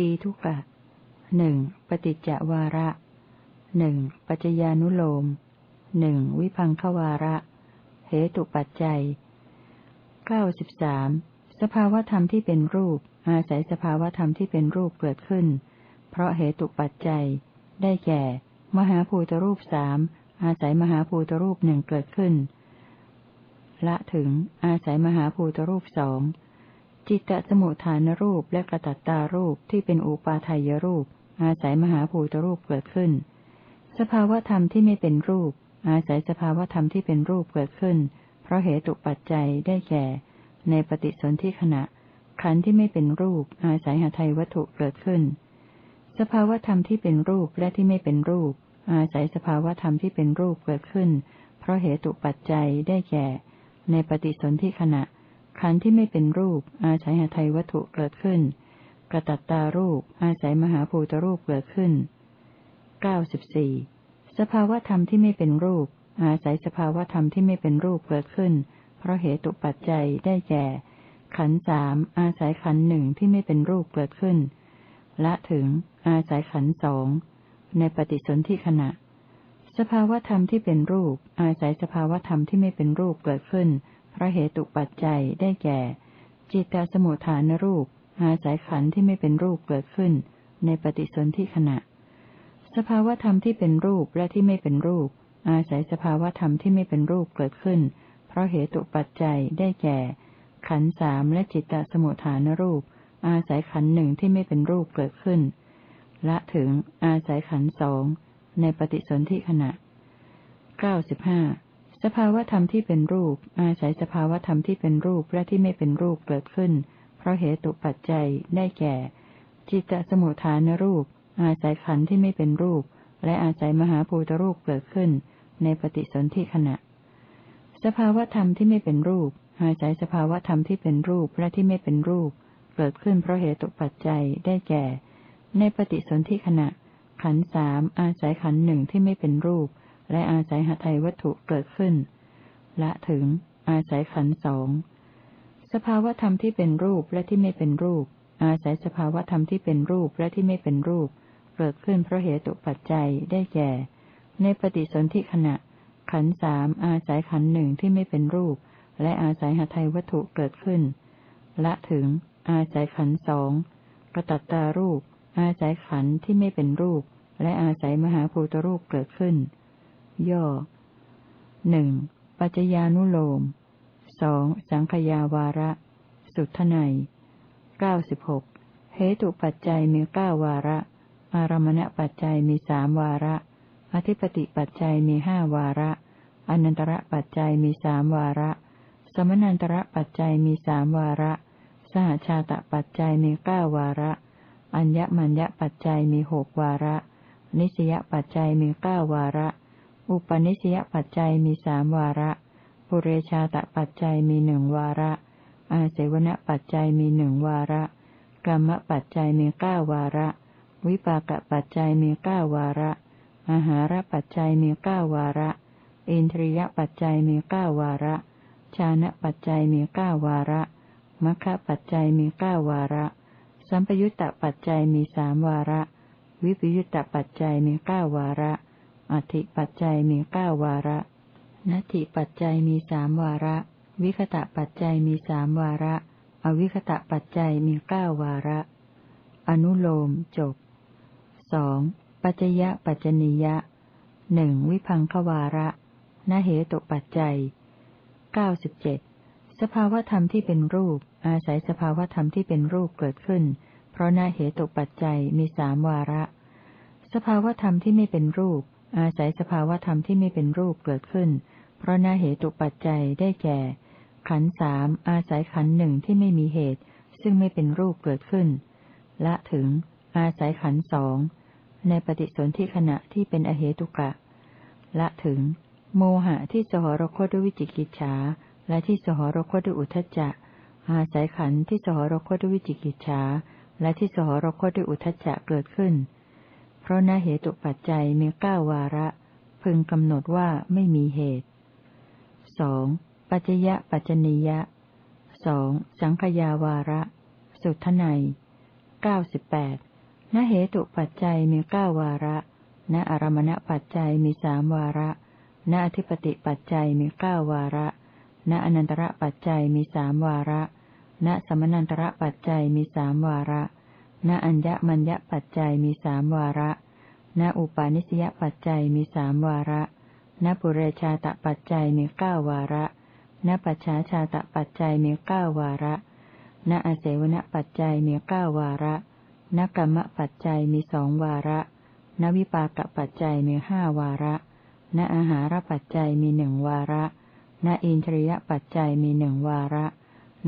ปีทุกะหนึ่งปฏิจจวาระหนึ่งปัจจญานุโลมหนึ่งวิพังควาระ เหตุปัจจัยเก้าสิบสามสภาวธรรมที่เป็นรูป อาศัยสภาวธรรมที่เป็นรูปเกิดขึ้น เพราะเหตุปัจจัย ได้แก่ มหาภูตรูปสามอาศัยมหาภูตรูปหนึ่งเกิดขึ้น ละถึงอาศัยมหาภูตรูปสอง จิตตสมุทฐานรูปและกระตัตตารูปที่เป็นอุปาทายรูป อาศัยมหาภูตรูปเกิดขึ้น สภาวธรรมที่ไม่เป็นรูป อาศัยสภาวธรรมที่เป็นรูปเกิดขึ้น เพราะเหตุปัจจัยได้แก่ ในปฏิสนธิขณะ ขันธ์ที่ไม่เป็นรูป อาศัยหาไทยวัตถุเกิดขึ้น สภาวธรรมที่เป็นรูปและที่ไม่เป็นรูป อาศัยสภาวธรรมที่เป็นรูปเกิดขึ้น เพราะเหตุปัจจัยได้แก่ ในปฏิสนธิขณะ ขันธ์ที่ไม่เป็นรูป อาศัยหาไทยวัตถุเกิดขึ้น กระตัตตารูป อาศัยมหาภูตรูปเกิดขึ้นเก้าสิบสี่สภาวธรรมที่ไม่เป็นรูป อาศัยสภาวธรรมที่ไม่เป็นรูปเกิดขึ้น เพราะเหตุปัจจัยได้แก่ ขันสามอาศัยขันหนึ่งที่ไม่เป็นรูปเกิดขึ้น ละถึง อาศัยขันสองในปฏิสนธิขณะ สภาวธรรมที่เป็นรูป อาศัยสภาวธรรมที่ไม่เป็นรูปเกิดขึ้น พระเหตุปัจจัยได้แก่ จิตตสมุทฐานรูป อาศัยขันธ์ที่ไม่เป็นรูปเกิดขึ้น ในปฏิสนธิขณะ สภาวธรรมที่เป็นรูปและที่ไม่เป็นรูป อาศัยสภาวธรรมที่ไม่เป็นรูปเกิดขึ้น เพราะเหตุปัจจัยได้แก่ ขันธ์สามและจิตตสมุทฐานรูป อาศัยขันธ์หนึ่งที่ไม่เป็นรูปเกิดขึ้น ละถึงอาศัยขันธ์สองในปฏิสนธิขณะเก้าสิบห้า สภาวธรรมที่เป็นรูป อาศัยสภาวธรรมที่เป็นรูปและที่ไม่เป็นรูปเกิดขึ้น เพราะเหตุปัจจัยได้แก่ จิตตสมุทฐานรูป อาศัยขันธ์ที่ไม่เป็นรูป และอาศัยมหาภูตรูปเกิดขึ้น ในปฏิสนธิขณะ สภาวธรรมที่ไม่เป็นรูป อาศัยสภาวธรรมที่เป็นรูปและที่ไม่เป็นรูป เกิดขึ้นเพราะเหตุปัจจัยได้แก่ ในปฏิสนธิขณะ ขันธ์สามอาศัยขันธ์หนึ่งที่ไม่เป็นรูป และอาศัยหทัยวัตถุเกิดขึ้น ละถึง อาศัยขันสอง สภาวธรรมที่เป็นรูปและที่ไม่เป็นรูป อาศัยสภาวธรรมที่เป็นรูปและที่ไม่เป็นรูป เกิดขึ้นเพราะเหตุปัจจัยได้แก่ ในปฏิสนธิขณะ ขันสามอาศัยขันหนึ่งที่ไม่เป็นรูป และอาศัยหทัยวัตถุเกิดขึ้น ละถึง อาศัยขันสองกระตัตตารูป อาศัยขันที่ไม่เป็นรูป และอาศัยมหาภูตรูปเกิดขึ้น ย่อหนึ่งปัจจญานุโลมสองสังขยาวาระ สุทไนเก้าสิบหกเหตุปัจจัยมีเก้าวาระ อารมณปัจจัยมีสามวาระ อธิปติปัจจัยมีห้าวาระ อนันตระปัจจัยมีสามวาระ สมนันตระปัจจัยมีสามวาระ สหชาตปัจจัยมีเก้าวาระ อัญญมัญญปัจจัยมีหกวาระ นิสยปัจจัยมีเก้าวาระ อุปนิสยปัจจัยมีสามวาระปุเรชาตปัจจัยมีหนึ่งวาระ อาเสวณปัจจัยมีหนึ่งวาระกรรมปัจจัยมีเก้าวาระ วิปากปัจจัยมีเก้าวาระอาหารปัจจัยมีเก้าวาระ อินทรียปัจจัยมีเก้าวาระ ชานะปัจจัยมีเก้าวาระมัคคะปัจจัยมีเก้าวาระ สัมปยุตตปัจจัยมีสามวาระ วิปยุตตปัจจัยมีเก้าวาระ อธิปัจจัยมีเก้าวาระนัตถิปัจจัยมีสามวาระ วิคตะปัจจัยมีสามวาระ อวิคตะปัจจัยมีเก้าวาระ อนุโลมจบสองปัจจยะปัจจนิยะหนึ่งวิพังควาระนเหตุปัจจัยเก้าสิบเจ็ดสภาวธรรมที่เป็นรูป อาศัยสภาวธรรมที่เป็นรูปเกิดขึ้น เพราะนาเหตุปัจจัยมีสามวาระ สภาวธรรมที่ไม่เป็นรูป อาศัยสภาวธรรมที่ไม่เป็นรูปเกิดขึ้น เพราะนาเหตุปัจจัยได้แก่ ขันสามอาศัยขันหนึ่งที่ไม่มีเหตุ ซึ่งไม่เป็นรูปเกิดขึ้น ละถึง อาศัยขันสองในปฏิสนธิขณะที่เป็นอเหตุกะ ละถึง โมหะที่สหรคตด้วยวิจิกิจฉาและที่สหรคตด้วยอุทจจะ อาศัยขันที่สหรคตด้วยวิจิกิจฉาและที่สหรคตด้วยอุทจจะเกิดขึ้น ราะนเหตุปัจจัยมีเก้าวาระ พึงกำหนดว่าไม่มีเหตุสองปัจจยะปัจจนิยะสองสังขยาวาระ สุทไนเก้าสิบแปดณเหตุปัจจัยมีเก้าวาระ ณอารมณปัจจัยมีสามวาระ ณอธิปติปัจจัยมีเก้าวาระ ณอนันตระปัจจัยมีสามวาระ ณสมนันตระปัจจัยมีสามวาระ ณอัญญมัญญปัจจัยมีสามวาระ ณอุปาณิสยปัจจัยมีสามวาระ ณปุเรชาตปัจจัยมีเก้าวาระ ณปัจฉาชาตปัจจัยมีเก้าวาระ ณอาเสวนปัจจัยมีเก้าวาระนกรรมปัจจัยมีสองวาระนวิปากปัจจัยมีห้าวาระ ณอาหารปัจจัยมีหนึ่งวาระ ณอินทรียปัจจัยมีหนึ่งวาระ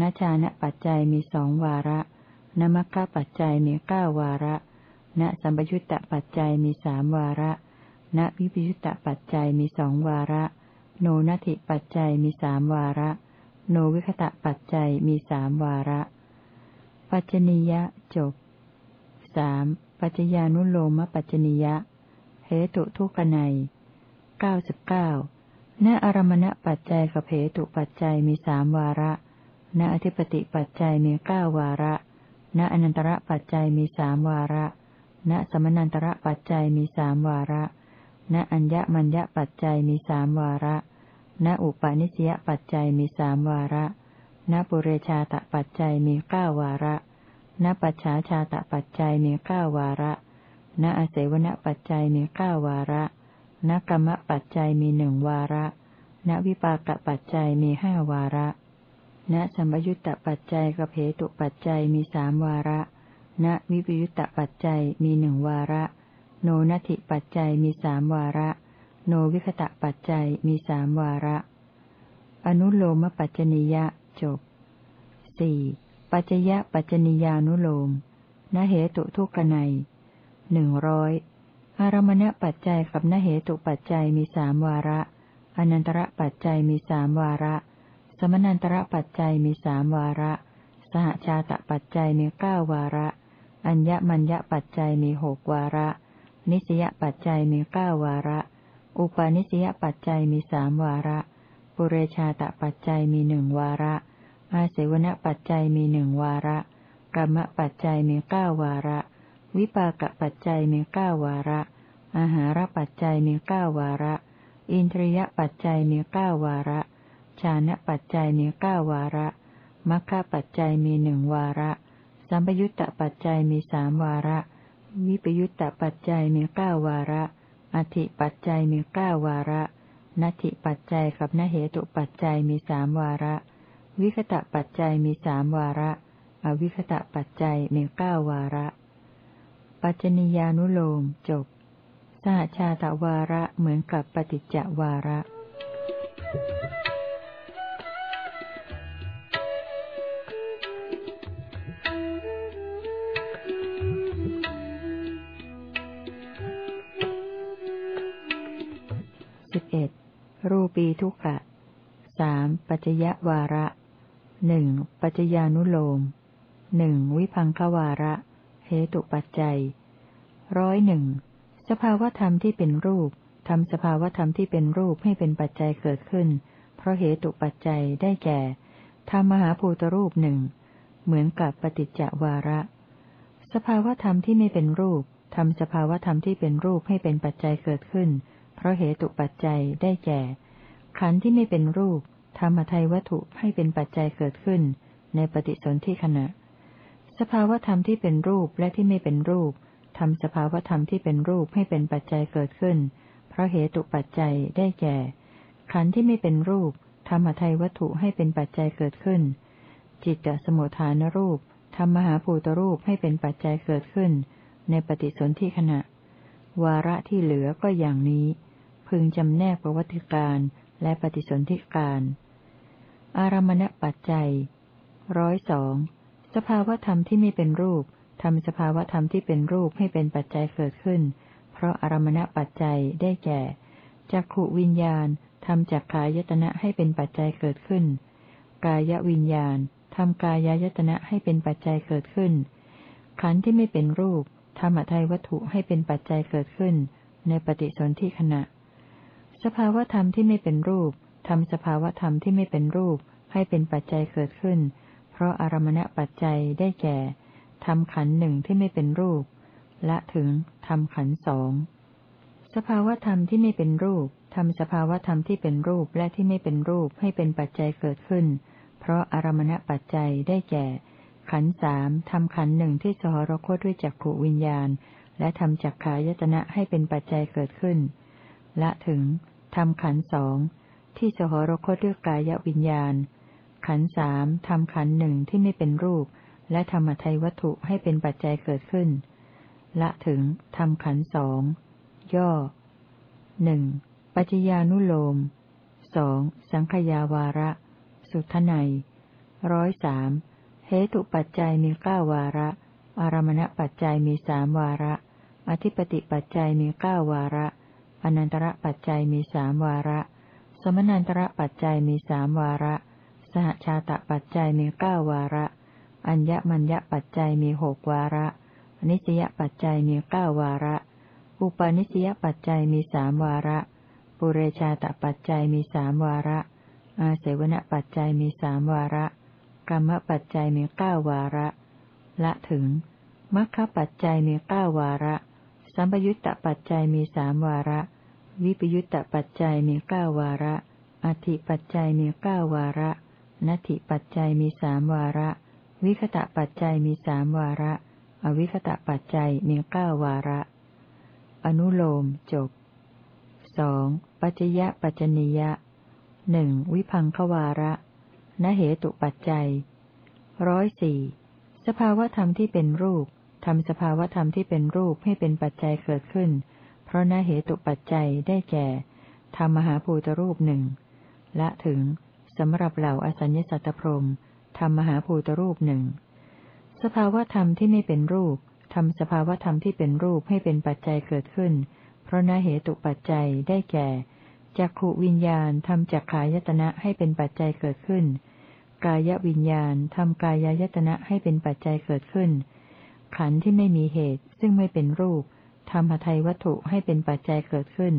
ณชานะปัจจัยมีสองวาระ ณมัคคปัจจัยมีเก้าวาระ ณสัมปยุตตปัจจัยมีสามวาระ ณวิปยุตตปัจจัยมีสองวาระ โนนัติปัจจัยมีสามวาระ โนวิคตะปัจจัยมีสามวาระ ปัจจนิยะจบสามปัจจญานุโลมปัจจนิยะเหตุทุกนัยเก้าสิบเก้าณอารมณปัจจัยกับเหตุปัจจัยมีสามวาระ ณอธิปติปัจจัยมีเก้าวาระ ณอนันตระปัจจัยมีสามวาระ ณสมนันตระปัจจัยมีสามวาระ ณอัญญมัญญปัจจัยมีสามวาระ ณอุปาณิสยปัจจัยมีสามวาระ ณปุเรชาตปัจจัยมีเก้าวาระ ณปัจฉาชาตปัจจัยมีเก้าวาระ ณอาเสวนปัจจัยมีเก้าวาระ ณกรรมปัจจัยมีหนึ่งวาระ ณวิปากปัจจัยมีห้าวาระ ณสัมยุตตปัจจัยกับเหตุปัจจัยมีสามวาระ ณวิปยุตตปัจจัยมีหนึ่งวาระ โนนัติปัจจัยมีสามวาระ โนวิคตะปัจจัยมีสามวาระ อนุโลมปัจจนิยะจบสี่ปัจจยะปัจจนิยานุโลมนเหตุทุกนัยหนึ่งร้อยอารมณปัจจัยกับนเหตุปัจจัยมีสามวาระ อนันตระปัจจัยมีสามวาระ มนันตระปัจจัยมีสามวาระ สหชาตปัจจัยมีเก้าวาระ อัญญมัญญปัจจัยมีหกวาระ นิสยปัจจัยมีเก้าวาระ อุปาณิสยปัจจัยมีสามวาระ ปุเรชาตปัจจัยมีหนึ่งวาระ อาเสวนปัจจัยมีหนึ่งวาระกรรมปัจจัยมีเก้าวาระ วิปากปัจจัยมีเก้าวาระ อาหารปัจจัยมีเก้าวาระ อินทรียปัจจัยมีเก้าวาระ ชานะปัจจัยมีเก้าวาระ มัคคะปัจจัยมีหนึ่งวาระ สัมปยุตตปัจจัยมีสามวาระ วิปยุตตปัจจัยมีเก้าวาระ อธิปัจจัยมีเก้าวาระ นัตถิปัจจัยกับนเหตุปัจจัยมีสามวาระ วิคตะปัจจัยมีสามวาระ อวิคตะปัจจัยมีเก้าวาระ ปัจจนิยานุโลมจบสหชาตวาระเหมือนกับปฏิจจวาระสิ รูปีทุกขะสามปัจจยวาระหนึ่งปัจจญานุโลมหนึ่งวิพังควาระ เหตุปัจจัยร้อยหนึ่งสภาวธรรมที่เป็นรูปทำสภาวธรรมที่เป็นรูปให้เป็นปัจจัยเกิดขึ้น เพราะเหตุปัจจัยได้แก่ธรรมมหาภูตรูปหนึ่งเหมือนกับปฏิจจวาระ สภาวธรรมที่ไม่เป็นรูปทำสภาวธรรมที่เป็นรูปให้เป็นปัจจัยเกิดขึ้นเราะเหตุปัจจัยได้แก่ ขันธ์ที่ไม่เป็นรูปธรรมทัยวัตถุให้เป็นปัจจัยเกิดขึ้น ในปฏิสนธิขณะ สภาวธรรมที่เป็นรูปและที่ไม่เป็นรูปทำสภาวธรรมที่เป็นรูปให้เป็นปัจจัยเกิดขึ้น เพราะเหตุปัจจัยได้แก่ ขันธ์ที่ไม่เป็นรูปธรรมทัยวัตถุให้เป็นปัจจัยเกิดขึ้น จิตตสมุทฐานรูปทำมหาภูตรูปให้เป็นปัจจัยเกิดขึ้น ในปฏิสนธิขณะ วาระที่เหลือก็อย่างนี้ พึงจำแนกประวัติการและปฏิสนธิการ อารมณปัจจัยร้อยสองสภาวธรรมที่ไม่เป็นรูปทำสภาวธรรมที่เป็นรูปให้เป็นปัจจัยเกิดขึ้น เพราะอารมณปัจจัยได้แก่จักขวิญญาณทำจักขายตนะให้เป็นปัจจัยเกิดขึ้น กายวิญญาณทำกายายตนะให้เป็นปัจจัยเกิดขึ้น ขันธ์ที่ไม่เป็นรูปทำอัทัยวัตถุให้เป็นปัจจัยเกิดขึ้น ในปฏิสนธิขณะ สภาวธรรมที่ไม่เป็นรูปทำสภาวธรรมที่ไม่เป็นรูป ให้เป็นปัจจัยเกิดขึ้น เพราะอารมณปัจจัยได้แก่ทำขันหนึ่งที่ไม่เป็นรูป และถึงทำขันสองสภาวธรรมที่ไม่เป็นรูปทำสภาวธรรมที่เป็นรูปและที่ไม่เป็นรูปให้เป็นปัจจัยเกิดขึ้น เพราะอารมณปัจจัยได้แก่ ขันสามทำขันหนึ่งที่สหรคตด้วยจักขวิญญาณ และทำจักขายตนะให้เป็นปัจจัยเกิดขึ้น และถึง ทำขันสองที่สหรคตด้วยกายวิญญาณ ขันสามทำขันหนึ่งที่ไม่เป็นรูป และธรรมทัยวัตถุให้เป็นปัจจัยเกิดขึ้น ละถึงทำขันสองย่อหนึ่งปัจจญานุโลมสองสังขยาวาระ สุทไนร้อยสามเหตุปัจจัยมีเก้าวาระ อารมณปัจจัยมีสามวาระ อธิปติปัจจัยมีเก้าวาระ อนันตระปัจจัยมีสามวาระ สมนันตระปัจจัยมีสามวาระ สหชาตปัจจัยมีเก้าวาระ อัญญมัญญปัจจัยมีหกวาระนิสยปัจจัยมีเก้าวาระ อุปาณิสยปัจจัยมีสามวาระ ปุเรชาตปัจจัยมีสามวาระ อาเสวนปัจจัยมีสามวาระ กรรมปัจจัยมีเก้าวาระ ละถึงมัคคปัจจัยมีเก้าวาระ สัมปยุตตปัจจัยมีสามวาระ วิปยุตตปัจจัยมีเก้าวาระ อธิปัจจัยมีเก้าวาระ นัตถิปัจจัยมีสามวาระ วิคตะปัจจัยมีสามวาระ อวิคตะปัจจัยมีเก้าวาระ อนุโลมจบสองปัจยะปัจจนิยะหนึ่งวิพังควาระนเหตุปัจจัยร้อยสี่สภาวธรรมที่เป็นรูปทำสภาวธรรมที่เป็นรูปให้เป็นปัจจัยเกิดขึ้น ราะนเหตุปัจจัยได้แก่ทำมหาภูตรูปหนึ่งละถึงสำหรับเหล่าอสัญญสัตตพรมทำมหาภูตรูปหนึ่งสภาวธรรมที่ไม่เป็นรูปทำสภาวธรรมที่เป็นรูปให้เป็นปัจจัยเกิดขึ้น เพราะนเหตุปัจจัยได้แก่จักขวิญญาณทำจักขายตนะให้เป็นปัจจัยเกิดขึ้น กายวิญญาณทำกายายตนะให้เป็นปัจจัยเกิดขึ้น ขันธ์ที่ไม่มีเหตุซึ่งไม่เป็นรูป ทำหทัยวัตถุให้เป็นปัจจัยเกิดขึ้น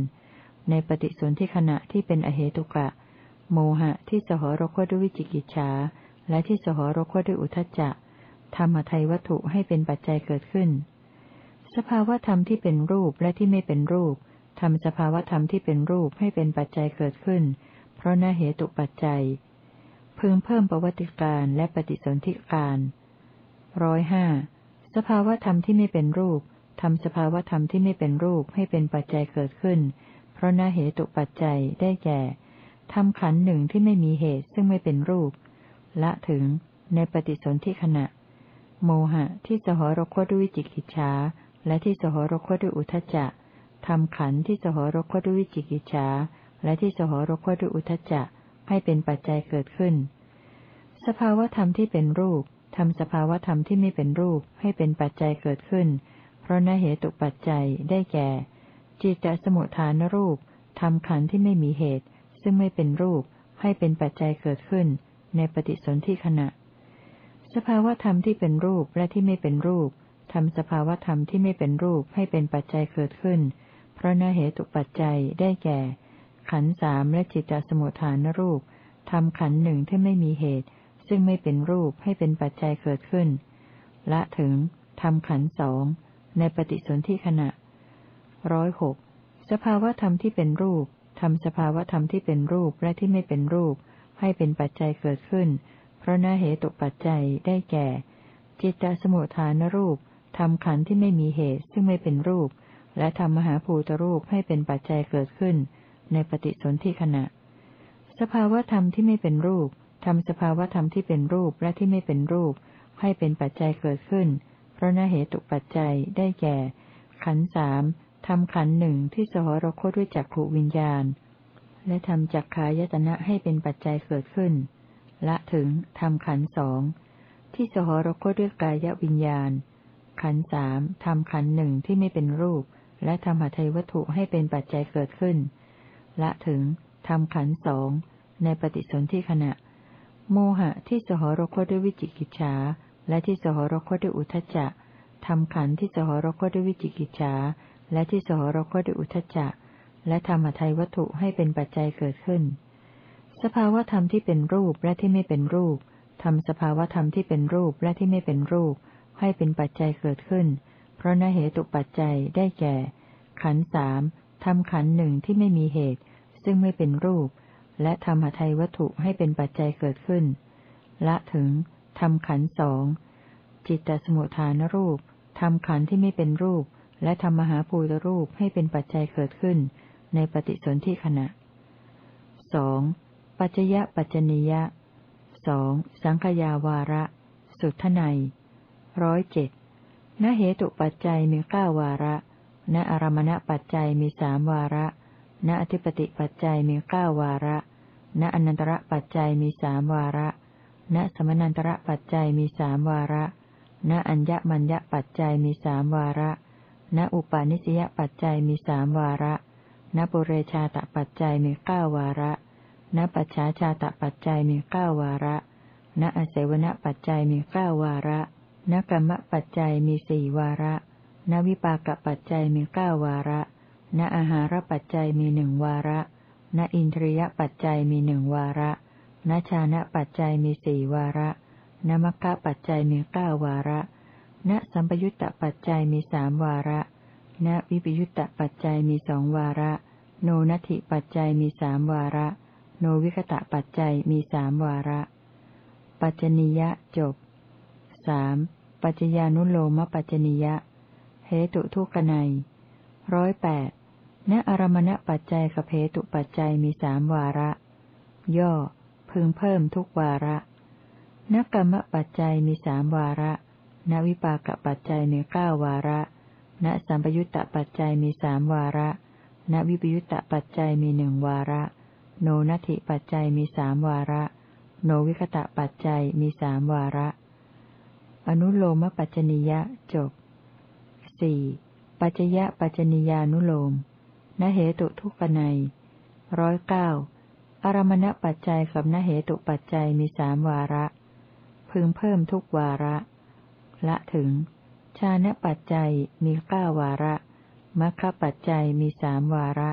ในปฏิสนธิขณะที่เป็นอเหตุกะ โมหะที่สหรคตด้วยวิจิกิจฉาและที่สหรคตด้วยอุทจจะทำหทัยวัตถุให้เป็นปัจจัยเกิดขึ้น สภาวธรรมที่เป็นรูปและที่ไม่เป็นรูปทำสภาวธรรมที่เป็นรูปให้เป็นปัจจัยเกิดขึ้น เพราะน่าเหตุปัจจัย พึงเพิ่มประวัติการและปฏิสนธิการร้อยห้าสภาวธรรมที่ไม่เป็นรูป ทำสภาวธรรมที่ไม่เป็นรูปให้เป็นปัจจัยเกิดขึ้น เพราะน่าเหตุปัจจัยได้แก่ทำขันหนึ่งที่ไม่มีเหตุซึ่งไม่เป็นรูป ละถึงในปฏิสนธิขณะ โมหะที่สหรคตด้วยจิกิจฉาและที่สหรคตด้วยอุทจจะทำขันที่สหรคตด้วยวิจิกิจฉาและที่สหรคตด้วยอุทจจะให้เป็นปัจจัยเกิดขึ้น สภาวธรรมที่เป็นรูปทำสภาวธรรมที่ไม่เป็นรูปให้เป็นปัจจัยเกิดขึ้น เพราะนเหตุปัจจัยได้แก่ จิตตสมุทฐานรูปทำขันที่ไม่มีเหตุ ซึ่งไม่เป็นรูปให้เป็นปัจจัยเกิดขึ้น ในปฏิสนธิขณะ สภาวธรรมที่เป็นรูปและที่ไม่เป็นรูปทำสภาวธรรมที่ไม่เป็นรูปให้เป็นปัจจัยเกิดขึ้น เพราะนเหตุปัจจัยได้แก่ ขันสามและจิตตสมุทฐานรูปทำขันหนึ่งที่ไม่มีเหตุ ซึ่งไม่เป็นรูปให้เป็นปัจจัยเกิดขึ้น ละถึงทำขันสอง ในปฏิสนธิขณะร้อยหกสภาวธรรมที่เป็นรูปทำสภาวธรรมที่เป็นรูปและที่ไม่เป็นรูป ให้เป็นปัจจัยเกิดขึ้น เพราะนาเหตุปัจจัยได้แก่ จิตตสมุทฐานรูปทำขันธ์ที่ไม่มีเหตุซึ่งไม่เป็นรูป และทำมหาภูตรูปให้เป็นปัจจัยเกิดขึ้น ในปฏิสนธิขณะ สภาวธรรมที่ไม่เป็นรูปทำสภาวธรรมที่เป็นรูปและที่ไม่เป็นรูป ให้เป็นปัจจัยเกิดขึ้นเระนาเหตุปัจจัยได้แก่ ขันสามทำขันหนึ่งที่สหรคตด้วยจักขวิญญาณ และทำจักขายตนะให้เป็นปัจจัยเกิดขึ้น ละถึงทำขันสองที่สหรคตด้วยกายวิญญาณ ขันสามทำขันหนึ่งที่ไม่เป็นรูป และทำหทัยวัตถุให้เป็นปัจจัยเกิดขึ้น ละถึงทำขันสองในปฏิสนธิขณะ โมหะที่สหรคตด้วยวิจิกิจฉา และที่สหรคตด้วยอุทจจะทำขันที่สหรคตด้วยวิจิกิจฉาและที่สหรคตด้วยอุทจจะและทำหทัยวัตถุให้เป็นปัจจัยเกิดขึ้น สภาวธรรมที่เป็นรูปและที่ไม่เป็นรูปทำสภาวธรรมที่เป็นรูปและที่ไม่เป็นรูป ให้เป็นปัจจัยเกิดขึ้น เพราะนเหตุปัจจัยได้แก่ ขันสามทำขันหนึ่งที่ไม่มีเหตุ ซึ่งไม่เป็นรูป และทำหทัยวัตถุให้เป็นปัจจัยเกิดขึ้น ละถึง ทำขันสอง จิตตสมุทฐานรูป ทำขันที่ไม่เป็นรูป และทำมหาภูตรูปให้เป็นปัจจัยเกิดขึ้น ในปฏิสนธิขณะสองปัจจยปัจจนิยะสองสังขยาวาระ สุทไนร้อยเจ็ดณเหตุปัจจัยมีเก้าวาระ ณอารมณปัจจัยมีสามวาระ ณอธิปติปัจจัยมีเก้าวาระ ณอนันตระปัจจัยมีสามวาระ ณสมนันตระปัจจัยมีสามวาระ ณอัญญมัญญปัจจัยมีสามวาระ ณอุปาณิสยปัจจัยมีสามวาระ ณปุเรชาตปัจจัยมีเก้าวาระ ณปัจฉาชาตปัจจัยมีเก้าวาระ ณอเสวนปัจจัยมีเก้าวาระ ณกรรมปัจจัยมีสี่วาระ ณวิปากปัจจัยมีเก้าวาระ ณอาหารปัจจัยมีหนึ่งวาระ ณอินทรียปัจจัยมีหนึ่งวาระ ณชานะปัจจัยมีสี่วาระณมัคคะปัจจัยมีเก้าวาระ ณสัมปยุตตปัจจัยมีสามวาระ ณวิปยุตตปัจจัยมีสองวาระ โนนัตถิปัจจัยมีสามวาระ โนวิคตะปัจจัยมีสามวาระ ปัจจนิยะจบสามปัจจญานุโลมปัจจนิยะ เหตุทุกนัยร้อยแปดณอารมณปัจจัยกับเหตุปัจจัยมีสามวาระ ย่อ พึงเพิ่มทุกวาระนกรรมปัจจัยมีสามวาระ นวิปากปัจจัยมีเก้าวาระ ณสัมปยุตตปัจจัยมีสามวาระ ณวิปยุตตปัจจัยมีหนึ่งวาระ โนนัตถิปัจจัยมีสามวาระ โนวิคตะปัจจัยมีสามวาระ อนุโลมปัจจนิยะจบสี่ปัจจยะปัจจนิยานุโลมนเหตุทุกนัยร้อยเก้า อารมณปัจจัยกับนเหตุปัจจัยมีสามวาระ พึงเพิ่มทุกวาระ ละถึง ชานะปัจจัยมีเก้าวาระมัคคปัจจัยมีสามวาระ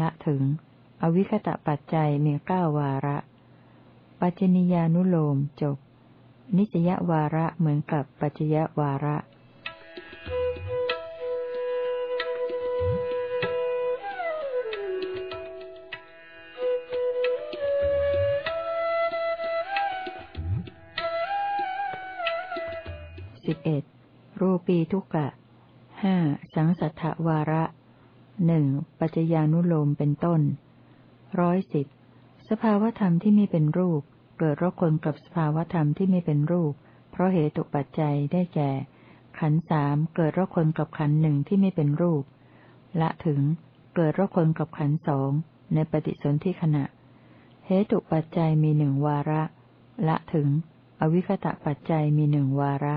ละถึง อวิคตะปัจจัยมีเก้าวาระ ปัจจนิยานุโลมจบ นิสยวาระเหมือนกับปัจจยวาระ ปีทุกะห้าสังสัทธวาระหนึ่งปัจจญานุโลมเป็นต้นร้อยสิบสภาวธรรมที่ไม่เป็นรูป เกิดรคนกับสภาวธรรมที่ไม่เป็นรูป เพราะเหตุปัจจัยได้แก่ ขันสามเกิดรคนกับขันหนึ่งที่ไม่เป็นรูป ละถึงเกิดรคนกับขันสองในปฏิสนธิขณะเหตุปัจจัยมีหนึ่งวาระ ละถึง อวิคตะปัจจัยมีหนึ่งวาระ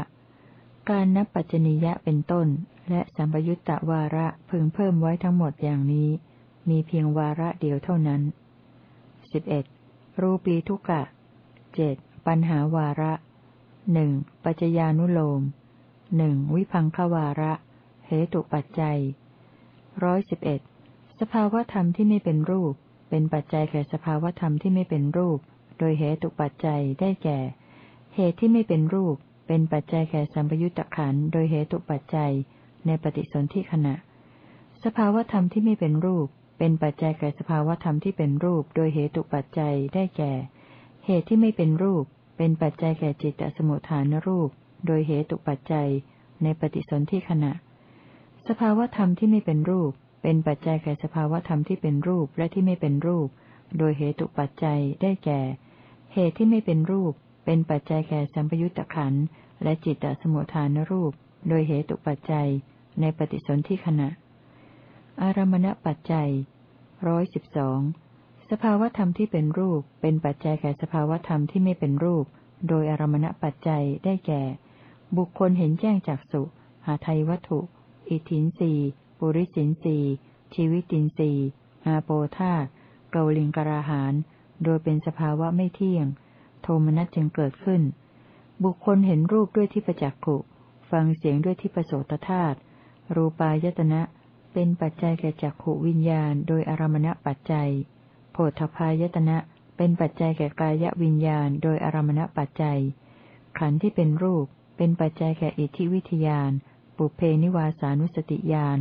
การนับปัจจนิยะเป็นต้น และสัมปยุตตะวาระพึงเพิ่มไว้ทั้งหมดอย่างนี้ มีเพียงวาระเดียวเท่านั้นสิบเอ็ดรูปีทุกะเจ็ดปัญหาวาระหนึ่งปัจจญานุโลมหนึ่งวิพังควาระ เหตุปัจจัยร้อยสิบเอ็ดสภาวธรรมที่ไม่เป็นรูป เป็นปัจจัยแก่สภาวธรรมที่ไม่เป็นรูป โดยเหตุปัจจัยได้แก่ เหตุที่ไม่เป็นรูป เป็นปัจจัยแก่สัมปยุตตะขันโดยเหตุปัจจัยในปฏิสนธิขณะ สภาวธรรมที่ไม่เป็นรูป เป็นปัจจัยแก่สภาวธรรมที่เป็นรูป โดยเหตุปัจจัยได้แก่ เหตุที่ไม่เป็นรูป เป็นปัจจัยแก่จิตตสมุทฐานรูป โดยเหตุปัจจัยในปฏิสนธิขณะ สภาวธรรมที่ไม่เป็นรูป เป็นปัจจัยแก่สภาวธรรมที่เป็นรูปและที่ไม่เป็นรูป โดยเหตุปัจจัยได้แก่ เหตุที่ไม่เป็นรูป เป็นปัจจัยแก่สัมปยุตตะขัน และจิตตสมุทฐานรูป โดยเหตุปัจจัยในปฏิสนธิขณะ อารมณปัจจัยร้อยสิบสองสภาวธรรมที่เป็นรูปเป็นปัจจัยแก่สภาวธรรมที่ไม่เป็นรูป โดยอารมณปัจจัยได้แก่ บุคคลเห็นแจ้งจากสุ หาไทยวัตถุ อิทินสีปุริสินสีชีวิตินสีอาโปธาเกาลิงกราหานโดยเป็นสภาวะไม่เที่ยง โทมนัสจึงเกิดขึ้น บุคคลเห็นรูปด้วยที่ประจักขุฟังเสียงด้วยที่ประโสตธาตุรูปายตนะ เป็นปัจจัยแก่จักขวิญญาณ โดยอารมณปัจจัยโพธพายตนะ เป็นปัจจัยแก่กายวิญญาณ โดยอารมณปัจจัย ขันธ์ที่เป็นรูป เป็นปัจจัยแก่อิทธิวิทยาน ปุเพนิวาสานุสติญาณ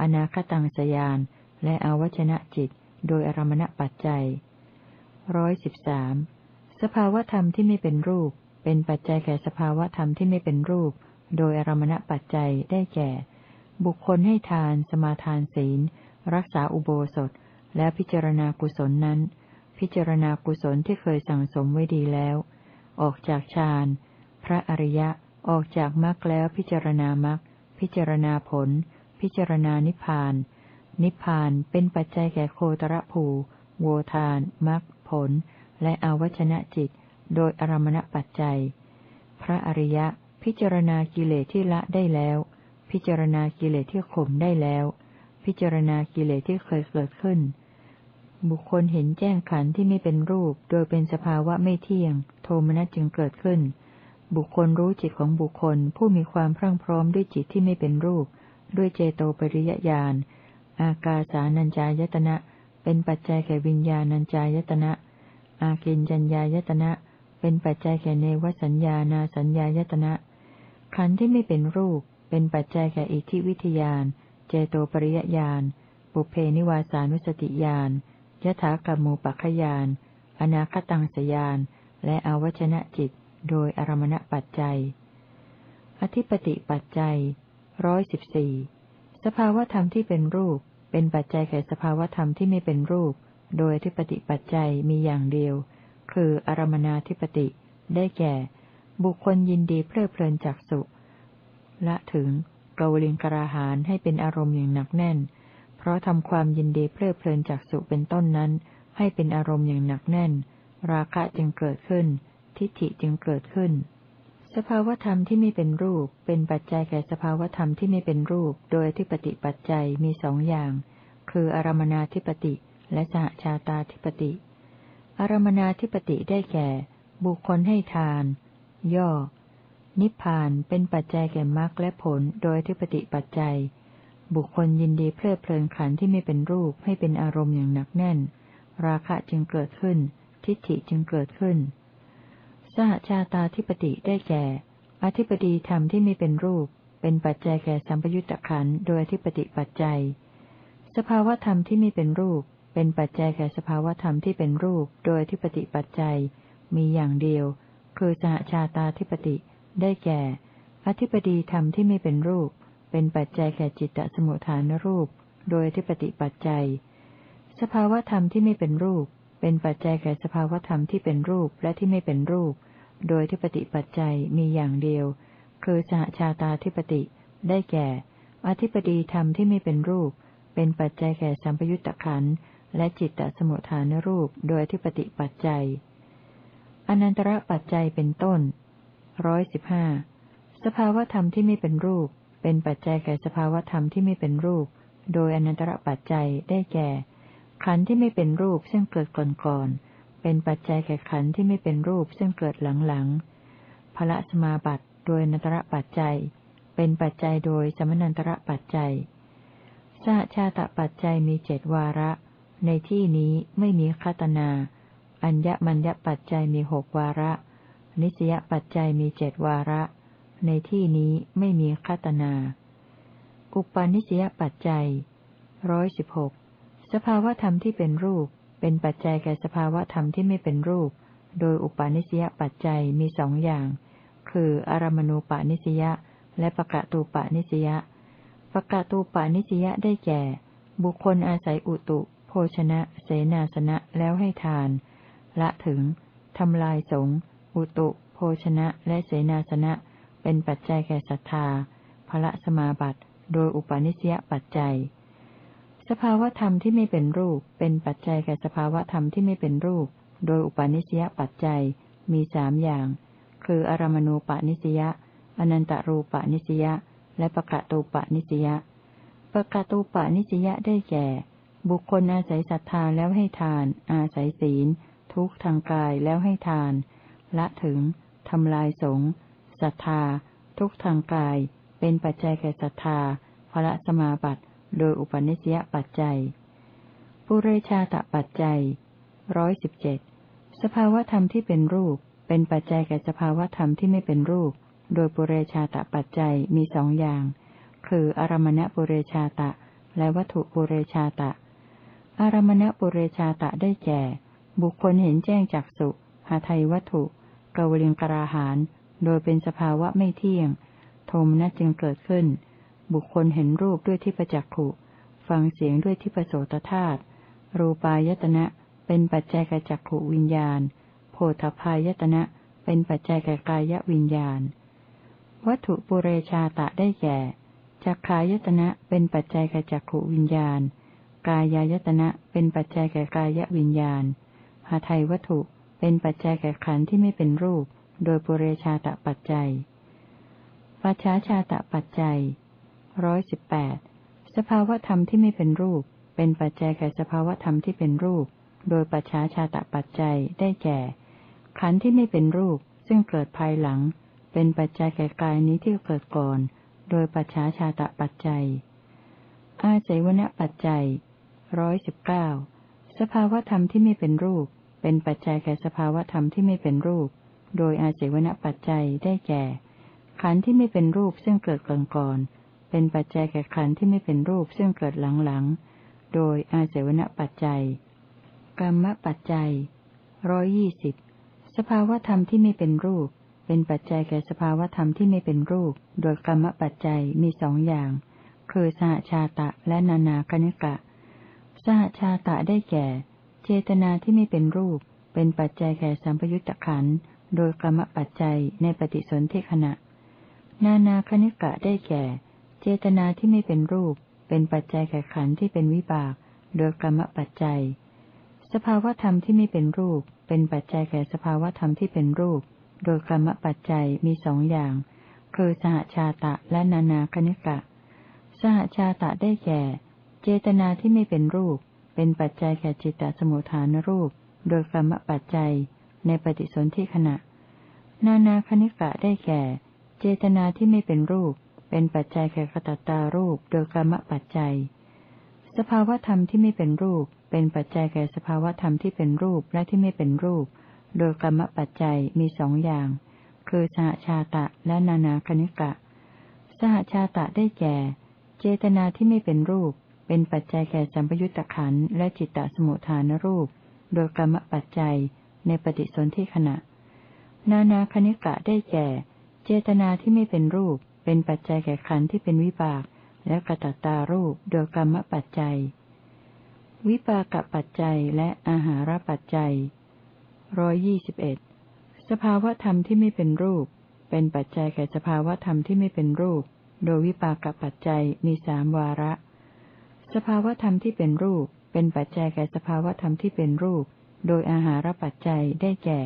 อนาคตังสยาน และอวชนะจิต โดยอารมณปัจจัยร้อยสิบสามสภาวธรรมที่ไม่เป็นรูป เป็นปัจจัยแก่สภาวะธรรมที่ไม่เป็นรูป โดยอารมณปัจจัยได้แก่ บุคคลให้ทาน สมาทานศีล รักษาอุโบสถ และพิจารณากุศลนั้น พิจารณากุศลที่เคยสั่งสมไว้ดีแล้ว ออกจากฌาน พระอริยะ ออกจากมรรคแล้วพิจารณามรรค พิจารณาผล พิจารณานิพพาน นิพพานเป็นปัจจัยแก่โคตรภู โวทาน มรรค ผล และอวัชนะจิต โดยอารมณปัจจัย พระอริยะ พิจารณากิเลสที่ละได้แล้ว พิจารณากิเลสที่ข่มได้แล้ว พิจารณากิเลสที่เคยเกิดขึ้น บุคคลเห็นแจ้งขันธ์ที่ไม่เป็นรูป โดยเป็นสภาวะไม่เที่ยง โทมนัสจึงเกิดขึ้น บุคคลรู้จิตของบุคคล ผู้มีความพรั่งพร้อมด้วยจิตที่ไม่เป็นรูป ด้วยเจโตปริยญาณ อากาสานัญจายตนะ เป็นปัจจัยแก่วิญญาณัญจายตนะ อากินจัญญายตนะ เป็นปัจจัยแก่เนวสัญญานาสัญญายตนะ ขันธ์ที่ไม่เป็นรูป เป็นปัจจัยแก่อิทธิวิทยาน เจโตปริยญาณ ปุเพนิวาสานุสติญาณยถากรรมูปัคขยาน อนาคตังสยาน และอวชนะจิต โดยอารมณปัจจัย อธิปติปัจจัยร้อยสิบสี่สภาวธรรมที่เป็นรูป เป็นปัจจัยแก่สภาวธรรมที่ไม่เป็นรูป โดยอธิปติปัจจัยมีอย่างเดียว คืออารมนาธิปติ ได้แก่ บุคคลยินดีเพลิดเพลินจากสุละถึงกวลิงกราหานให้เป็นอารมณ์อย่างหนักแน่น เพราะทำความยินดีเพลิดเพลินจากสุเป็นต้นนั้น ให้เป็นอารมณ์อย่างหนักแน่น ราคะจึงเกิดขึ้น ทิฏฐิจึงเกิดขึ้น สภาวธรรมที่ไม่เป็นรูป เป็นปัจจัยแก่สภาวธรรมที่ไม่เป็นรูป โดยที่ปฏิปัจจัยมีสองอย่าง คืออารมนาธิปติ และสหชาตาธิปติ อารมนาธิปติได้แก่ บุคคลให้ทาน ย่อ นิพพานเป็นปัจจัยแก่มรรคและผลโดยที่ปฏิปัจจัย บุคคลยินดีเพลิดเพลินขันที่ไม่เป็นรูปให้เป็นอารมณ์อย่างหนักแน่น ราคะจึงเกิดขึ้น ทิฏฐิจึงเกิดขึ้น สหชาตาธิปติได้แก่ อธิปดีธรรมที่ไม่เป็นรูป เป็นปัจจัยแก่สัมปยุตตะขันโดยอธิปติปัจจัย สภาวธรรมที่ไม่เป็นรูป เป็นปัจจัยแก่สภาวธรรมที่เป็นรูปโดยอธิปติปัจจัยมีอย่างเดียว คือสหชาตาธิปติ ได้แก่ อธิปดีธรรมที่ไม่เป็นรูป เป็นปัจจัยแก่จิตตสมุทฐานรูป โดยอธิปติปัจจัย สภาวธรรมที่ไม่เป็นรูป เป็นปัจจัยแก่สภาวธรรมที่เป็นรูปและที่ไม่เป็นรูป โดยที่ปฏิปัจจัยมีอย่างเดียว คือสหชาตาธิปติ ได้แก่ อธิปดีธรรมที่ไม่เป็นรูป เป็นปัจจัยแก่สัมปยุตตะขัน และจิตตสมุทฐานรูปโดยที่ปฏิปัจจัย อนันตระปัจจัยเป็นต้นร้อยสิบห้าสภาวธรรมที่ไม่เป็นรูป เป็นปัจจัยแก่สภาวธรรมที่ไม่เป็นรูป โดยอนันตระปัจจัยได้แก่ ขันธ์ที่ไม่เป็นรูปซึ่งเกิดก่อนก่อนเป็นปัจจัยแก่ขันธ์ที่ไม่เป็นรูปซึ่งเกิดหลังหลังพระสมาบัติโดยนันตระปัจจัย เป็นปัจจัยโดยสมนันตระปัจจัยสหชาตปัจจัยมีเจดวาระ ในที่นี้ไม่มีคตนา อัญญมัญญปัจจัยมีหกวาระ นิสยปัจจัยมีเจดวาระ ในที่นี้ไม่มีคตนา อุปาณิสยปัจจัยร้อยสิบหกสภาวธรรมที่เป็นรูป เป็นปัจจัยแก่สภาวธรรมที่ไม่เป็นรูป โดยอุปาณิสยปัจจัยมีสองอย่าง คืออารมณูปาณิสยาและปะกะตูปาณิสยาปะกะตูปาณิสยาได้แก่ บุคคลอาศัยอุตุ ภชนะ เสนาสนะแล้วให้ทาน ละถึงทำลายสงอุตุ โภชนะและเสนาสนะ เป็นปัจจัยแก่ศรัทธาพระสมาบัติ โดยอุปาณิสยปัจจัย สภาวธรรมที่ไม่เป็นรูป เป็นปัจจัยแก่สภาวธรรมที่ไม่เป็นรูป โดยอุปาณิสยปัจจัย มีสามอย่าง คืออารมณูปาณิสยาอนันตรูปาณิสยาและปะกะตูปาณิสยาปะกะตูปาณิสยาได้แก่ บุคคลอาศัยศรัทธาแล้วให้ทาน อาศัยศีล ทุกทางกายแล้วให้ทาน ละถึงทำลายสงศรัทธา ทุกทางกาย เป็นปัจจัยแก่ศรัทธาพระสมาบัติ โดยอุปนิสยปัจจัย ปุเรชาตปัจจัยร้อยสิบเจ็ดสภาวธรรมที่เป็นรูป เป็นปัจจัยแก่สภาวธรรมที่ไม่เป็นรูป โดยปุเรชาตปัจจัยมีสองอย่าง คืออารมณปุเรชาตะ และวัตถุปุเรชาตะ อารมณปุเรชาตะได้แก่ บุคคลเห็นแจ้งจากสุหาไทยวัตถุกวลิงกราหารโดยเป็นสภาวะไม่เที่ยงโทมนัจึงเกิดขึ้น บุคคลเห็นรูปด้วยที่ประจักขุฟังเสียงด้วยที่ประโสตธาตุรูปายตนะเป็นปัจจัยแก่จักขวิญญาณ โพธพายตนะเป็นปัจจัยแก่กายวิญญาณ วัตถุปุเรชาตะได้แก่จักขายตนะเป็นปัจจัยแก่จักขวิญญาณ กายายตนะเป็นปัจจัยแก่กายวิญญาณหาไทยวัตถุเป็นปัจจัยแก่ขันธ์ที่ไม่เป็นรูป โดยปุเรชาตะปัจจัย ปัจฉาชาตะปัจจัยร้อยสิบแปดสภาวธรรมที่ไม่เป็นรูป เป็นปัจจัยแก่สภาวธรรมที่เป็นรูป โดยปัจฉาชาตะปัจจัยได้แก่ ขันธ์ที่ไม่เป็นรูป ซึ่งเกิดภายหลัง เป็นปัจจัยแก่กายนี้ที่เกิดก่อน โดยปัจฉาชาตะปัจจัย อาศัยวณปัจจัย ร้อยสิบเก้าสภาวธรรมที่ไม่เป็นรูป เป็นปัจจัยแก่สภาวธรรมที่ไม่เป็นรูป โดยอาศัยวณปัจจัยได้แก่ ขันธ์ที่ไม่เป็นรูปซึ่งเกิดก่อนก่อนเป็นปัจจัยแก่ขันธ์ที่ไม่เป็นรูปซึ่งเกิดหลังๆโดยอาเสวนปัจจัย กรรมปัจจัยร้อยี่สิบสภาวธรรมที่ไม่เป็นรูป เป็นปัจจัยแก่สภาวธรรมที่ไม่เป็นรูป โดยกรรมปัจจัยมีสองอย่าง คือสหชาตะและนานาคณิกะ สหชาตะได้แก่ เจตนาที่ไม่เป็นรูป เป็นปัจจัยแก่สัมปยุตตะขันโดยกรรมปัจจัยในปฏิสนธิขณะ นานาคณิกะได้แก่ เจตนาที่ไม่เป็นรูป เป็นปัจจัยแก่ขันที่เป็นวิบาก โดยกรรมปัจจัย สภาวธรรมที่ไม่เป็นรูป เป็นปัจจัยแก่สภาวธรรมที่เป็นรูป โดยกรรมปัจจัยมีสองอย่าง คือสหชาตะและนานาคณิกะ สหชาตะได้แก่ เจตนาที่ไม่เป็นรูป เป็นปัจจัยแก่จิตตสมุทฐานรูป โดยกรรมปัจจัย ในปฏิสนธิขณะ นานาคณิกะได้แก่ เจตนาที่ไม่เป็นรูป เป็นปัจจัยแก่กตัตตารูป โดยกรรมปัจจัย สภาวธรรมที่ไม่เป็นรูป เป็นปัจจัยแก่สภาวธรรมที่เป็นรูปและที่ไม่เป็นรูป โดยกรรมปัจจัยมีสองอย่าง คือสหชาตะและนานาคณิกะ สหชาตะได้แก่ เจตนาที่ไม่เป็นรูป เป็นปัจจัยแก่สัมปยุตตะขันและจิตตสมุทฐานรูป โดยกรรมปัจจัยในปฏิสนธิขณะ นานาคณิกะได้แก่ เจตนาที่ไม่เป็นรูป เป็นปัจจัยแก่ขันที่เป็นวิบาก และกระตัตตารูปโดยกรรมปัจจัย วิปากปัจจัยและอาหารปัจจัยร้อยยี่สิบเอ็ดสภาวธรรมที่ไม่เป็นรูป เป็นปัจจัยแก่สภาวธรรมที่ไม่เป็นรูป โดยวิปากปัจจัยมีสามวาระ สภาวธรรมที่เป็นรูป เป็นปัจจัยแก่สภาวธรรมที่เป็นรูป โดยอาหารปัจจัยได้แก่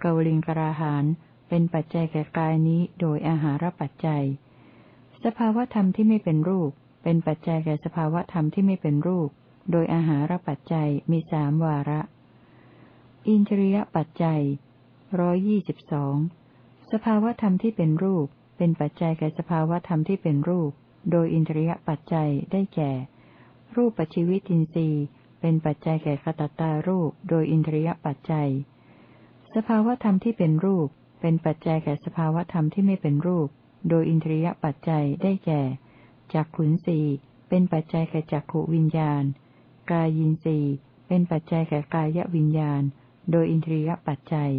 เกลิงกราหารเป็นปัจจัยแก่กายนี้ โดยอาหารปัจจัย สภาวธรรมที่ไม่เป็นรูป เป็นปัจจัยแก่สภาวธรรมที่ไม่เป็นรูป โดยอาหารปัจจัยมีสามวาระ อินทรียปัจจัยร้อยี่สิบสองสภาวธรรมที่เป็นรูป เป็นปัจจัยแก่สภาวธรรมที่เป็นรูป โดยอินทรียปัจจัยได้แก่ รูปปัจจิวิตินทรีย์ เป็นปัจจัยแก่ขตตารูป โดยอินทรียปัจจัย สภาวธรรมที่เป็นรูป เป็นปัจจัยแก่สภาวธรรมที่ไม่เป็นรูป โดยอินทรียปัจจัยได้แก่จักขุนสีเป็นปัจจัยแก่จักขวิญญาณ กายินสีเป็นปัจจัยแก่กายวิญญาณ โดยอินทรียปัจจัย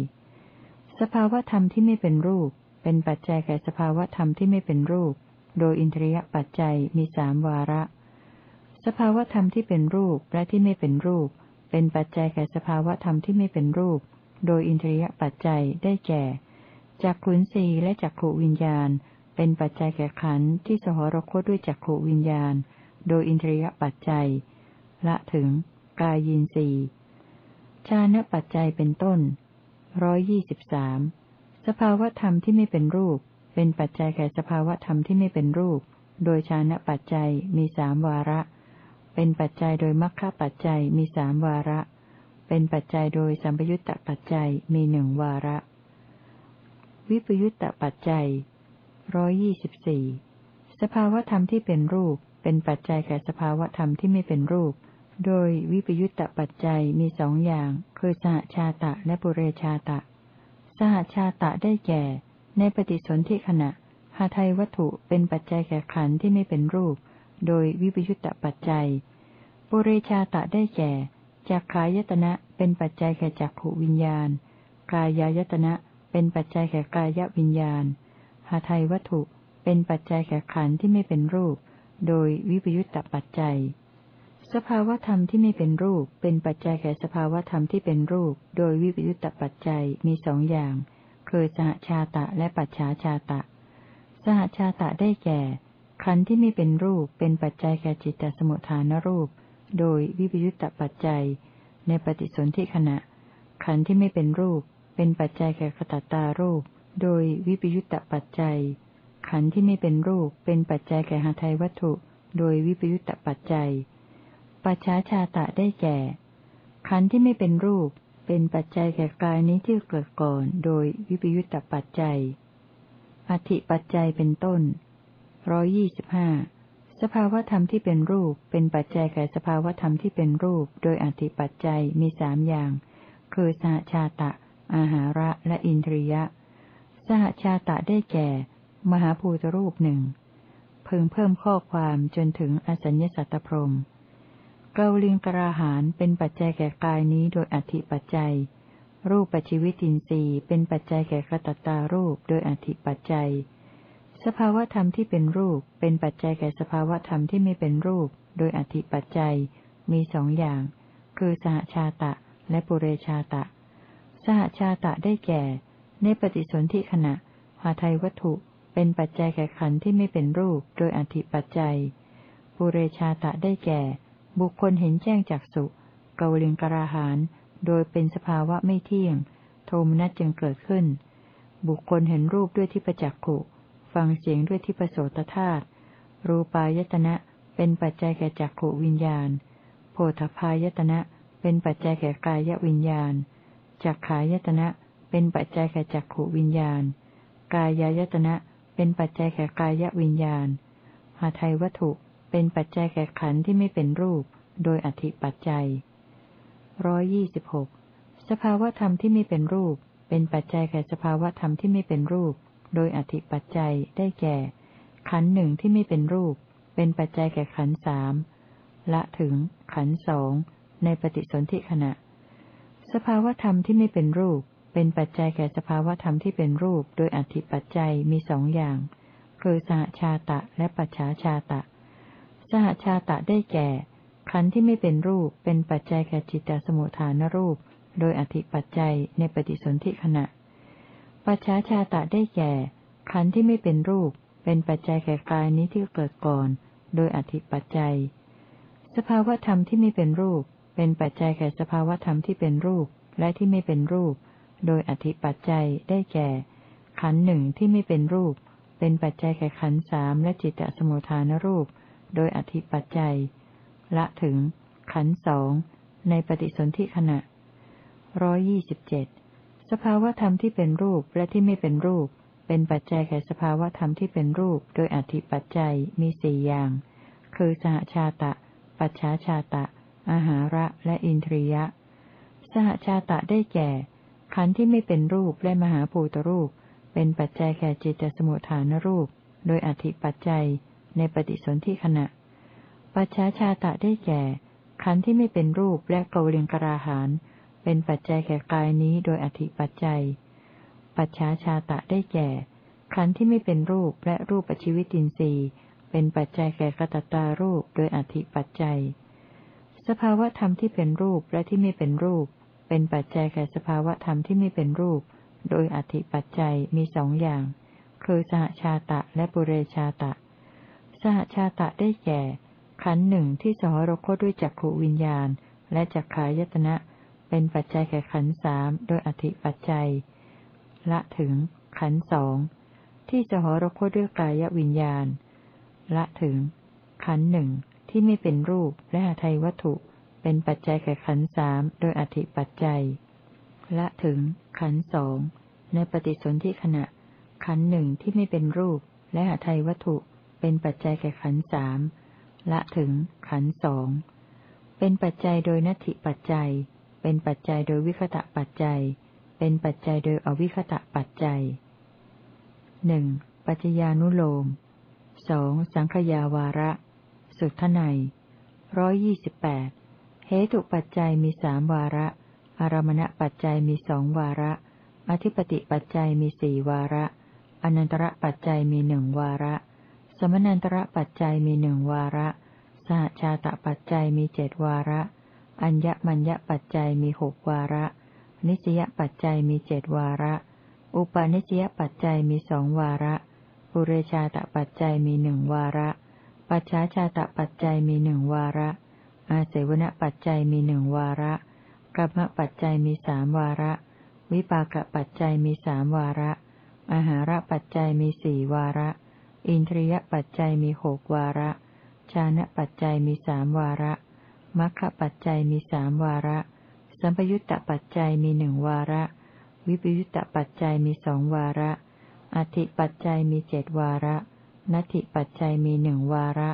สภาวธรรมที่ไม่เป็นรูป เป็นปัจจัยแก่สภาวธรรมที่ไม่เป็นรูป โดยอินทรียปัจจัยมีสามวาระ สภาวธรรมที่เป็นรูปและที่ไม่เป็นรูป เป็นปัจจัยแก่สภาวธรรมที่ไม่เป็นรูป โดยอินทรียปัจจัยได้แก่จักขุนสีและจักขวิญญาณ เป็นปัจจัยแก่ขันธ์ที่สหรคตด้วยจักขวิญญาณ โดยอินทรียปัจจัย ละถึง กายินสีชานะปัจจัยเป็นต้นร้อยยี่สิบสามสภาวธรรมที่ไม่เป็นรูป เป็นปัจจัยแก่สภาวธรรมที่ไม่เป็นรูป โดยชานะปัจจัยมีสามวาระ เป็นปัจจัยโดยมรรคปัจจัยมีสามวาระ เป็นปัจจัยโดยสัมปยุตตปัจจัยมีหนึ่งวาระ วิปยุตตปัจจัยร้อยี่สิบสี่สภาวธรรมที่เป็นรูป เป็นปัจจัยแก่สภาวธรรมที่ไม่เป็นรูป โดยวิปยุตตปัจจัยมีสองอย่าง คือสหชาตะและปุเรชาตะ สหชาตะได้แก่ ในปฏิสนธิขณะหาไทยวัตถุเป็นปัจจัยแก่ขันธ์ที่ไม่เป็นรูป โดยวิปยุตตปัจจัย ปุเรชาตะได้แก่จักขายตนะเป็นปัจจัยแก่จักขวิญญาณ กายายตนะเป็นปัจจัยแก่กายวิญญาณ หาไทยวัตถุเป็นปัจจัยแก่ขันธ์ที่ไม่เป็นรูป โดยวิปยุตตปัจจัย สภาวธรรมที่ไม่เป็นรูป เป็นปัจจัยแก่สภาวธรรมที่เป็นรูป โดยวิปยุตตปัจจัยมีสองอย่าง คือสหชาตะและปัจฉาชาตะ สหชาตะได้แก่ ขันธ์ที่ไม่เป็นรูปเป็นปัจจัยแก่จิตตสมุทฐานรูป โดยวิปยุตตปัจจัย ในปฏิสนธิขณะ ขันธ์ที่ไม่เป็นรูป เป็นปัจจัยแก่ขตตารูป โดยวิปยุตตปัจจัย ขันธ์ที่ไม่เป็นรูป เป็นปัจจัยแก่หาไทยวัตถุ โดยวิปยุตตปัจจัย ปัจฉาชาตะได้แก่ ขันธ์ที่ไม่เป็นรูป เป็นปัจจัยแก่กายนี้ที่เกิดก่อน โดยวิปยุตตปัจจัยอธิปัจจัยเป็นต้น ร้อยี่สิบห้าสภาวธรรมที่เป็นรูปเป็นปัจจัยแก่สภาวธรรมที่เป็นรูป โดยอธิปัจจัยมีสามอย่าง คือสหชาตะ อาหาระและอินทรียะ สหชาตะได้แก่ มหาภูตรูปหนึ่งพึงเพิ่มข้อความจนถึงอสัญญสัตตพรมเกาลิงกราหานเป็นปัจจัยแก่กายนี้โดยอธิปัจจัย รูปปัจจิวิตินทรีย์เป็นปัจจัยแก่กระตัตตารูปโดยอธิปัจจัย สภาวธรรมที่เป็นรูปเป็นปัจจัยแก่สภาวธรรมที่ไม่เป็นรูป โดยอธิปัจจัยมีสองอย่าง คือสหชาตะและปุเรชาตะ สหชาตะได้แก่ ในปฏิสนธิขณะหาไทยวัตถุเป็นปัจจัยแก่ขันธ์ที่ไม่เป็นรูป โดยอธิปัจจัย ปุเรชาตะได้แก่ บุคคลเห็นแจ้งจากสุกวลิงกราหาน โดยเป็นสภาวะไม่เที่ยง โทมนัสจึงเกิดขึ้น บุคคลเห็นรูปด้วยที่ประจักษ์ขุ ฟังเสียงด้วยที่ประโสตธาตุรูปายตนะ เป็นปัจจัยแก่จักขวิญญาณ โพธพายตนะ เป็นปัจจัยแก่กายวิญญาณ จักขายตนะ เป็นปัจจัยแก่จักขวิญญาณ กายายตนะ เป็นปัจจัยแก่กายวิญญาณ หาไทยวัตถุ เป็นปัจจัยแก่ขันธ์ที่ไม่เป็นรูป โดยอธิปัจจัยร้อยี่สิบหกสภาวธรรมที่ไม่เป็นรูป เป็นปัจจัยแก่สภาวธรรมที่ไม่เป็นรูป โดยอธิปัจจัยได้แก่ ขันหนึ่งที่ไม่เป็นรูป เป็นปัจจัยแก่ขันสามละถึง ขันสองในปฏิสนธิขณะ สภาวธรรมที่ไม่เป็นรูป เป็นปัจจัยแก่สภาวธรรมที่เป็นรูป โดยอธิปัจจัยมีสองอย่าง คือสหชาตะและปัจฉาชาตะ สหชาตะได้แก่ ขันธ์ที่ไม่เป็นรูป เป็นปัจจัยแก่จิตตสมุทฐานรูป โดยอธิปัจจัยในปฏิสนธิขณะ ปัจฉาชาตะได้แก่ ขันธ์ที่ไม่เป็นรูป เป็นปัจจัยแก่กายนี้ที่เกิดก่อน โดยอธิปัจจัย สภาวธรรมที่ไม่เป็นรูป เป็นปัจจัยแก่สภาวธรรมที่เป็นรูปและที่ไม่เป็นรูป โดยอธิปัจจัยได้แก่ ขันหนึ่งที่ไม่เป็นรูป เป็นปัจจัยแก่ขันสามและจิตตสมุทฐานรูป โดยอธิปัจจัย ละถึง ขันสองในปฏิสนธิขณะร้อยี่สิบเจ็ด สภาวธรรมที่เป็นรูปและที่ไม่เป็นรูป เป็นปัจจัยแก่สภาวธรรมที่เป็นรูป โดยอธิปัจจัยมีสี่อย่าง คือสหชาตะ ปัจฉาชาตะ อาหาระและอินทรียะ สหชาตะได้แก่ ขันธ์ที่ไม่เป็นรูปและมหาภูตรูป เป็นปัจจัยแก่จิตสมุทฐานรูป โดยอธิปัจจัยในปฏิสนธิขณะ ปัจฉาชาตะได้แก่ ขันธ์ที่ไม่เป็นรูปและเกลิงกราหาน เป็นปัจจัยแก่กายนี้โดยอธิปัจจัย ปัจฉาชาตะได้แก่ ขันธ์ที่ไม่เป็นรูปและรูปปัจจิวิตินทรีย์เป็นปัจจัยแก่กตตารูปโดยอธิปัจจัย สภาวธรรมที่เป็นรูปและที่ไม่เป็นรูป เป็นปัจจัยแก่สภาวธรรมที่ไม่เป็นรูป โดยอธิปัจจัยมีสองอย่าง คือสหชาตะและปุเรชาตะ สหชาตะได้แก่ ขันหนึ่งที่สหรคตด้วยจักขวิญญาณ และจักขายตนะ เป็นปัจจัยแก่ขันสามโดยอธิปัจจัย ละถึงขันสองที่สหรคตด้วยกายวิญญาณ ละถึง ขันหนึ่งที่ไม่เป็นรูปและหาไทยวัตถุ เป็นปัจจัยแก่ขันสามโดยอธิปัจจัย ละถึง ขันสองในปฏิสนธิขณะ ขันหนึ่งที่ไม่เป็นรูปและหาไทยวัตถุ เป็นปัจจัยแก่ขันสามละถึง ขันสองเป็นปัจจัยโดยนัตถิปัจจัย เป็นปัจจัยโดยวิคตะปัจจัย เป็นปัจจัยโดยอวิคตะปัจจัยหนึ่งปัจจญานุโลมสองสังขยาวาระ สุทไนร้อยยี่สิบแปดเหตุปัจจัยมีสามวาระ อารมณปัจจัยมีสองวาระ อธิปติปัจจัยมีสี่วาระ อนันตระปัจจัยมีหนึ่งวาระ สมนันตระปัจจัยมีหนึ่งวาระ สหชาตปัจจัยมีเจ็ดวาระ อัญญมัญญปัจจัยมีหกวาระ นิสยปัจจัยมีเจ็ดวาระ อุปาณิสยปัจจัยมีสองวาระ ปุเรชาตปัจจัยมีหนึ่งวาระ ปัจฉาชาตปัจจัยมีหนึ่งวาระ อาเสวณปัจจัยมีหนึ่งวาระกรรมปัจจัยมีสามวาระ วิปากปัจจัยมีสามวาระ อาหารปัจจัยมีสี่วาระ อินทรียปัจจัยมีหกวาระ ชานะปัจจัยมีสามวาระ มัคคปัจจัยมีสามวาระ สัมปยุตตปัจจัยมีหนึ่งวาระ วิปยุตตปัจจัยมีสองวาระ อธิปัจจัยมีเจดวาระนัตถิปัจจัยมีหนึ่งวาระ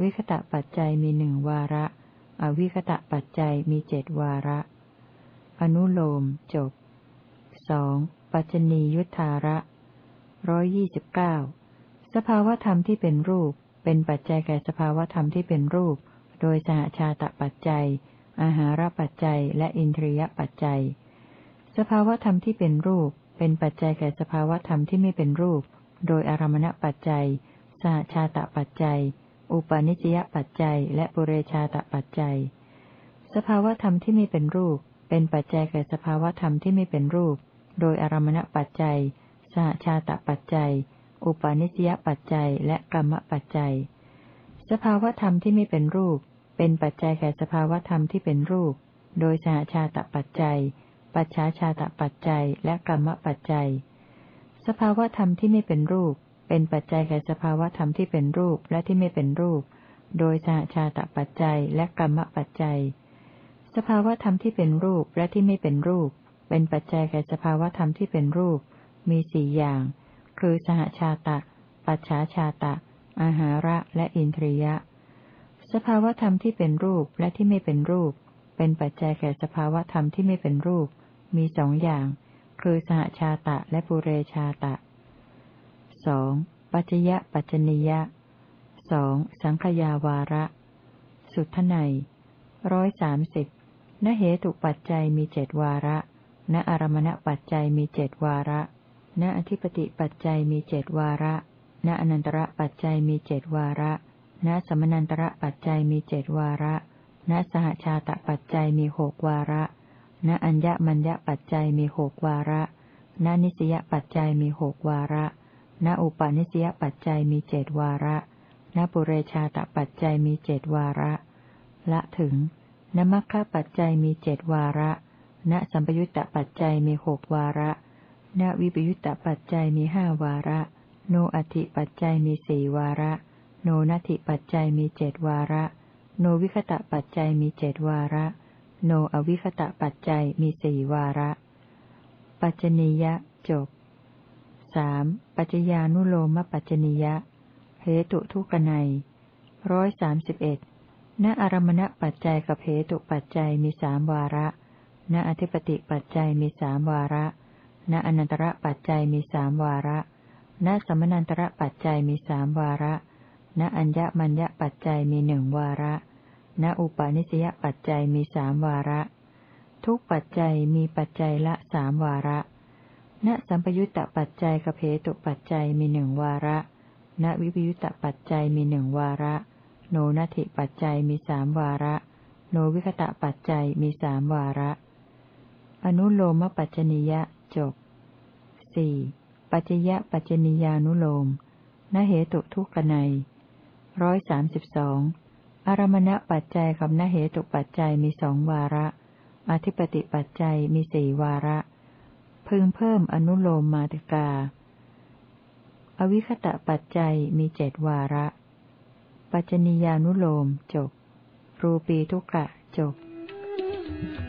วิคตะปัจจัยมีหนึ่งวาระ อวิคตะปัจจัยมีเจดวาระ อนุโลมจบสองปัจจนียุทธาระร้อยยี่สิบเก้าสภาวธรรมที่เป็นรูป เป็นปัจจัยแก่สภาวธรรมที่เป็นรูป โดยสหชาตปัจจัย อาหารปัจจัย และอินทรียปัจจัย สภาวธรรมที่เป็นรูป เป็นปัจจัยแก่สภาวธรรมที่ไม่เป็นรูป โดยอารมณปัจจัย สหชาตปัจจัย อุปาณิสยปัจจัย และปุเรชาตปัจจัย สภาวธรรมที่ไม่เป็นรูป เป็นปัจจัยแก่สภาวธรรมที่ไม่เป็นรูป โดยอารมณปัจจัย สหชาตปัจจัย อุปาณิสยปัจจัย และกรรมปัจจัยสภาวธรรมที่ไม่เป็นรูป เป็นปัจจัยแก่สภาวธรรมที่เป็นรูป โดยสหชาตปัจจัย ปัจฉาชาตปัจจัย และกรรมปัจจัย สภาวธรรมที่ไม่เป็นรูป เป็นปัจจัยแก่สภาวธรรมที่เป็นรูปและที่ไม่เป็นรูป โดยสหชาตปัจจัย และกรรมปัจจัย สภาวธรรมที่เป็นรูปและที่ไม่เป็นรูป เป็นปัจจัยแก่สภาวธรรมที่เป็นรูป มีสี่อย่าง คือสหชาตะ ปัจฉาชาตะอาหาระและอินทรียะ สภาวธรรมที่เป็นรูปและที่ไม่เป็นรูป เป็นปัจจัยแก่สภาวธรรมที่ไม่เป็นรูป มีสองอย่าง คือสหชาตะและปุเรชาตะสองปัจจยะปัจจนิยะสองสังขยาวาระ สุทไนร้อยสามสิบนเหตุปัจจัยมีเจดวาระ ณอารมณปัจจัยมีเจดวาระ ณอธิปติปัจจัยมีเจดวาระ ณอนันตระปัจจัยมีเจดวาระ ณสมนันตระปัจจัยมีเจดวาระ ณสหชาตปัจจัยมีหกวาระ ณอัญญมัญญปัจจัยมีหกวาระ ณนิสยปัจจัยมีหกวาระ ณอุปาณิสยปัจจัยมีเจดวาระ ณปุเรชาตปัจจัยมีเจดวาระ ละถึงณมัคคะปัจจัยมีเจดวาระ ณสัมปยุตตปัจจัยมีหกวาระ ณวิปยุตตปัจจัยมีห้าวาระ โนอัติปัจจัยมีสี่วาระ โนนัตถิปัจจัยมีเจดวาระ โนวิคตะปัจจัยมีเจดวาระ โนอวิคตะปัจจัยมีสี่วาระ ปัจจนียะจบสามปัจจญานุโลมปัจจนียะเหตุทุกนัยร้อยสามสิบเอ็ดณอารมณปัจจัยกับเหตุปัจจัยมีสามวาระ ณอธิปติปัจจัยมีสามวาระ ณอนันตระปัจจัยมีสามวาระ ณสมนันตระปัจจัยมีสามวาระ ณอัญญมัญญปัจจัยมีหนึ่งวาระ ณอุปาณิสยปัจจัยมีสามวาระ ทุกปัจจัยมีปัจจัยละสามวาระ ณสัมปยุตตปัจจัยกเพตุปัจจัยมีหนึ่งวาระ ณวิปยุตตปัจจัยมีหนึ่งวาระ โนนัตถิปัจจัยมีสามวาระ โนวิคตะปัจจัยมีสามวาระ อนุโลมปัจจนิยะจบสี่ปัจจยะปัจจนิยานุโลมนเหตุทุกขไน ร้อยสามสิบสองอารมณปัจจัยกับนเหตุปัจจัยมีสองวาระ อธิปติปัจจัยมีสี่วาระ พึงเพิ่มอนุโลมมาติกา อวิคตะปัจจัยมีเจ็ดวาระ ปัจจนิยานุโลมจบ รูปีทุกะจบ Thank you.